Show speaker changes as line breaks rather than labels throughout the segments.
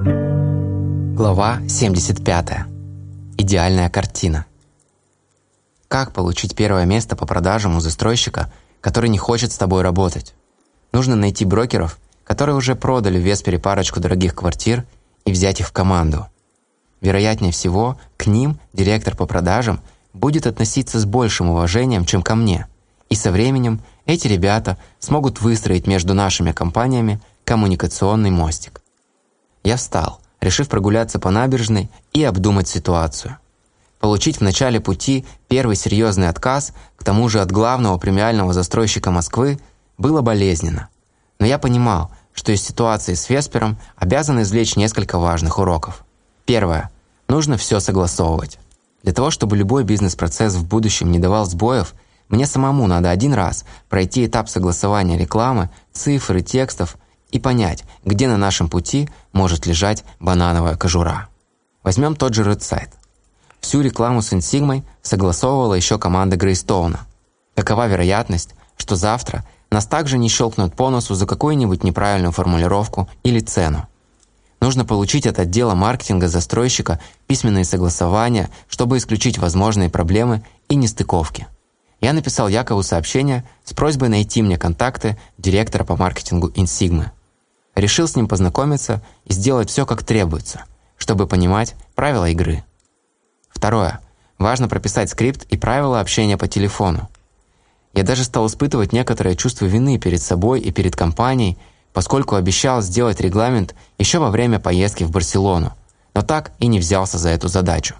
Глава 75. Идеальная картина. Как получить первое место по продажам у застройщика, который не хочет с тобой работать? Нужно найти брокеров, которые уже продали в Веспере парочку дорогих квартир и взять их в команду. Вероятнее всего, к ним директор по продажам будет относиться с большим уважением, чем ко мне. И со временем эти ребята смогут выстроить между нашими компаниями коммуникационный мостик. Я встал, решив прогуляться по набережной и обдумать ситуацию. Получить в начале пути первый серьезный отказ, к тому же от главного премиального застройщика Москвы, было болезненно. Но я понимал, что из ситуации с Веспером обязан извлечь несколько важных уроков. Первое. Нужно все согласовывать. Для того, чтобы любой бизнес-процесс в будущем не давал сбоев, мне самому надо один раз пройти этап согласования рекламы, цифр и текстов и понять, где на нашем пути может лежать банановая кожура. Возьмем тот же Red Всю рекламу с Инсигмой согласовывала еще команда Грейстоуна. Какова вероятность, что завтра нас также не щелкнут по носу за какую-нибудь неправильную формулировку или цену? Нужно получить от отдела маркетинга застройщика письменные согласования, чтобы исключить возможные проблемы и нестыковки. Я написал Якову сообщение с просьбой найти мне контакты директора по маркетингу Инсигмы. Решил с ним познакомиться и сделать все как требуется, чтобы понимать правила игры. Второе. Важно прописать скрипт и правила общения по телефону. Я даже стал испытывать некоторое чувство вины перед собой и перед компанией, поскольку обещал сделать регламент еще во время поездки в Барселону, но так и не взялся за эту задачу.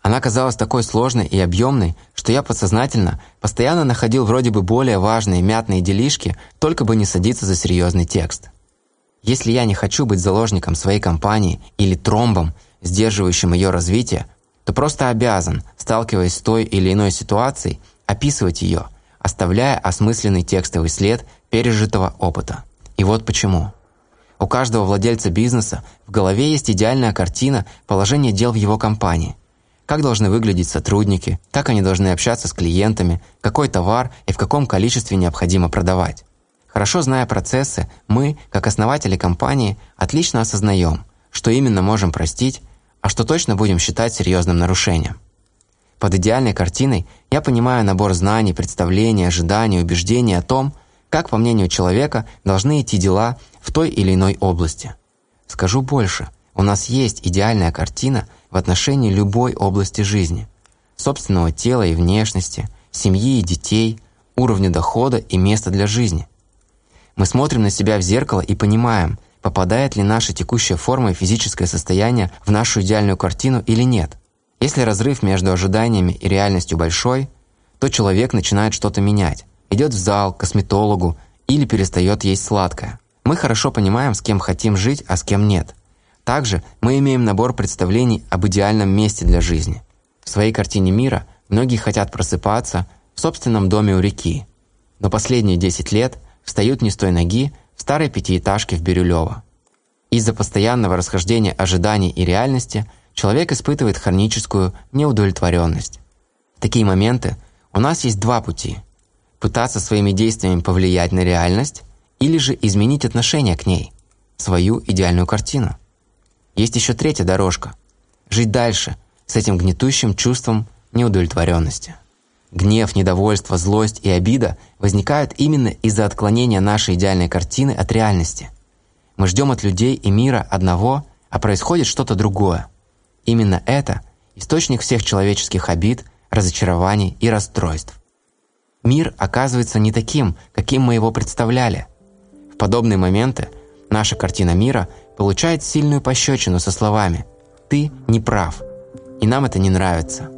Она казалась такой сложной и объемной, что я подсознательно постоянно находил вроде бы более важные мятные делишки, только бы не садиться за серьезный текст. Если я не хочу быть заложником своей компании или тромбом, сдерживающим ее развитие, то просто обязан, сталкиваясь с той или иной ситуацией, описывать ее, оставляя осмысленный текстовый след пережитого опыта. И вот почему. У каждого владельца бизнеса в голове есть идеальная картина положения дел в его компании. Как должны выглядеть сотрудники, как они должны общаться с клиентами, какой товар и в каком количестве необходимо продавать. Хорошо зная процессы, мы, как основатели компании, отлично осознаем, что именно можем простить, а что точно будем считать серьезным нарушением. Под идеальной картиной я понимаю набор знаний, представлений, ожиданий, убеждений о том, как, по мнению человека, должны идти дела в той или иной области. Скажу больше, у нас есть идеальная картина в отношении любой области жизни. Собственного тела и внешности, семьи и детей, уровня дохода и места для жизни. Мы смотрим на себя в зеркало и понимаем, попадает ли наша текущая форма и физическое состояние в нашу идеальную картину или нет. Если разрыв между ожиданиями и реальностью большой, то человек начинает что-то менять, идет в зал, к косметологу или перестает есть сладкое. Мы хорошо понимаем, с кем хотим жить, а с кем нет. Также мы имеем набор представлений об идеальном месте для жизни. В своей картине мира многие хотят просыпаться в собственном доме у реки. Но последние 10 лет – встают не с той ноги в старой пятиэтажке в Бирюлево. Из-за постоянного расхождения ожиданий и реальности человек испытывает хроническую неудовлетворенность. В такие моменты у нас есть два пути – пытаться своими действиями повлиять на реальность или же изменить отношение к ней, свою идеальную картину. Есть еще третья дорожка – жить дальше с этим гнетущим чувством неудовлетворенности. Гнев, недовольство, злость и обида возникают именно из-за отклонения нашей идеальной картины от реальности. Мы ждем от людей и мира одного, а происходит что-то другое. Именно это – источник всех человеческих обид, разочарований и расстройств. Мир оказывается не таким, каким мы его представляли. В подобные моменты наша картина мира получает сильную пощечину со словами «ты не прав», и нам это не нравится.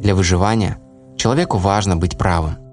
Для выживания – Человеку важно быть правым.